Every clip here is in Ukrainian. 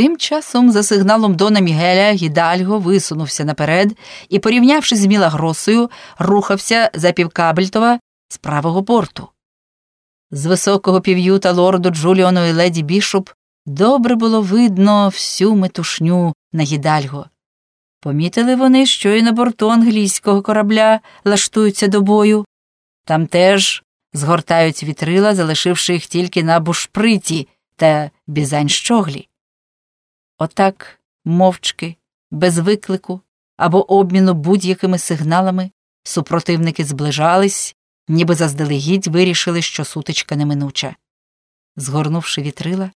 Тим часом, за сигналом Дона Мігеля, Гідальго висунувся наперед і, порівнявшись з Мілагросою, рухався за півкабельтова з правого борту. З високого півюта лорду Джуліону і леді Бішоп добре було видно всю метушню на Гідальго. Помітили вони, що і на борту англійського корабля лаштуються до бою. Там теж згортають вітрила, залишивши їх тільки на бушприті та бізань щоглі. Отак, мовчки, без виклику або обміну будь-якими сигналами, супротивники зближались, ніби заздалегідь вирішили, що сутичка неминуча. Згорнувши вітрила,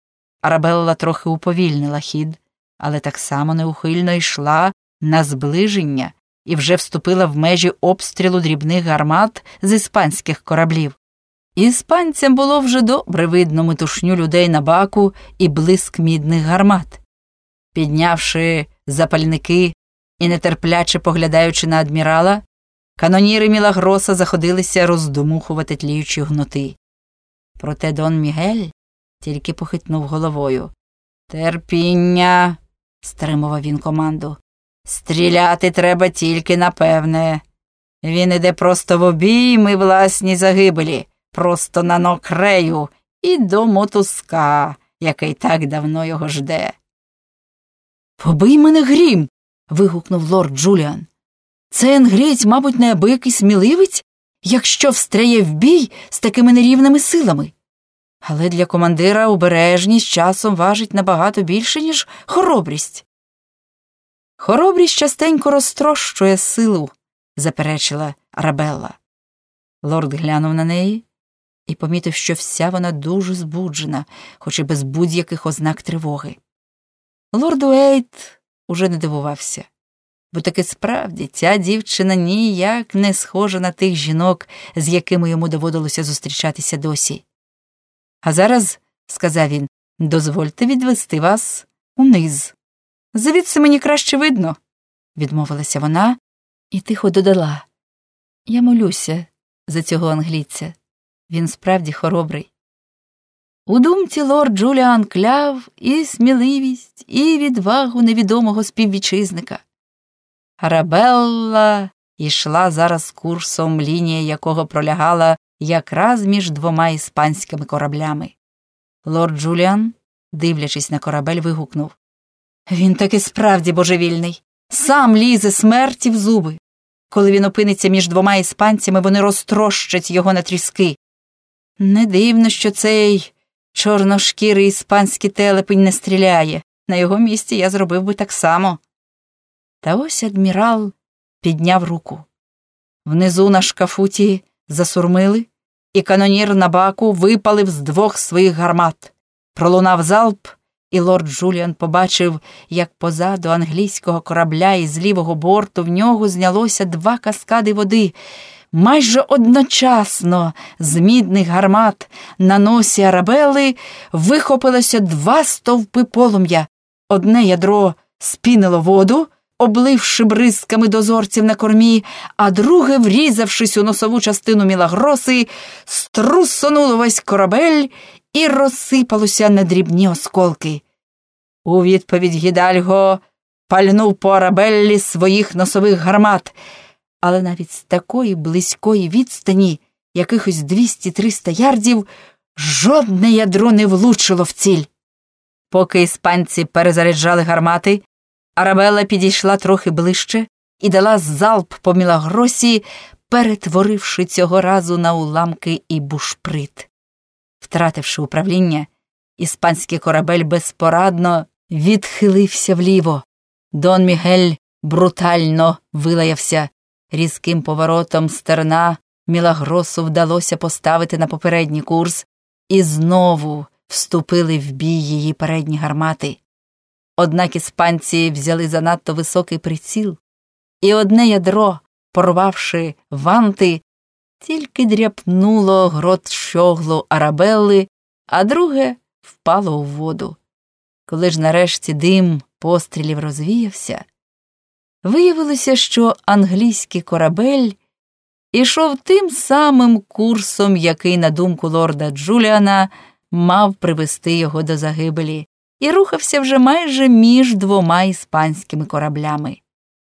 Арабелла трохи уповільнила хід, але так само неухильно йшла на зближення і вже вступила в межі обстрілу дрібних гармат з іспанських кораблів. Іспанцям було вже добре видно метушню людей на баку і блиск мідних гармат. Піднявши запальники і нетерпляче поглядаючи на адмірала, каноніри Мілагроса заходилися роздумухувати тліючі гноти. Проте Дон Мігель тільки похитнув головою. Терпіння, стримував він команду. Стріляти треба тільки напевне. Він іде просто в обійми власні загибелі, просто на нокрею і до мотузка, який так давно його жде. Побий мене грім. вигукнув лорд Джуліан. Це англієць, мабуть, неабиякий сміливець, якщо встряє в бій з такими нерівними силами. Але для командира обережність часом важить набагато більше, ніж хоробрість. Хоробрість частенько розтрощує силу, заперечила Арабелла. Лорд глянув на неї і помітив, що вся вона дуже збуджена, хоч і без будь-яких ознак тривоги. Лорд Уейт уже не дивувався, бо таки справді ця дівчина ніяк не схожа на тих жінок, з якими йому доводилося зустрічатися досі. А зараз, сказав він, дозвольте відвести вас униз. Звідси мені краще видно, відмовилася вона і тихо додала. Я молюся за цього англійця. Він справді хоробрий. У думці лорд Джуліан кляв і сміливість, і відвагу невідомого співвітчизника. Арабелла йшла зараз курсом, лінія якого пролягала якраз між двома іспанськими кораблями. Лорд Джуліан, дивлячись на корабель, вигукнув Він таки справді божевільний, сам лізе смерті в зуби. Коли він опиниться між двома іспанцями, вони розтрощать його на тріски. Не дивно, що цей чорношкірий іспанський телепень не стріляє. На його місці я зробив би так само. Та ось адмірал підняв руку. Внизу на шкафуті засурмили, і канонір на баку випалив з двох своїх гармат. Пролунав залп, і лорд Джуліан побачив, як позаду англійського корабля із лівого борту в нього знялося два каскади води. Майже одночасно з мідних гармат на носі арабели вихопилося два стовпи полум'я. Одне ядро спінило воду, обливши бризками дозорців на кормі, а друге, врізавшись у носову частину мілагроси, струсонуло весь корабель і розсипалося на дрібні осколки. У відповідь Гідальго пальнув по арабеллі своїх носових гармат, але навіть з такої близької відстані, якихось 200-300 ярдів, жодне ядро не влучило в ціль. Поки іспанці перезаряджали гармати, Арабелла підійшла трохи ближче і дала залп по мілагросі, перетворивши цього разу на уламки і бушприт. Втративши управління, іспанський корабель безпорадно відхилився вліво. Дон Мігель брутально вилаявся. Різким поворотом стерна Мілагросу вдалося поставити на попередній курс, і знову вступили в бій її передні гармати. Однак іспанці взяли занадто високий приціл, і одне ядро, порвавши ванти, тільки дряпнуло грот щоглу арабелли, а друге впало у воду. Коли ж нарешті дим пострілів розвіявся, виявилося, що англійський корабель ішов тим самим курсом, який, на думку лорда Джуліана, мав привести його до загибелі і рухався вже майже між двома іспанськими кораблями.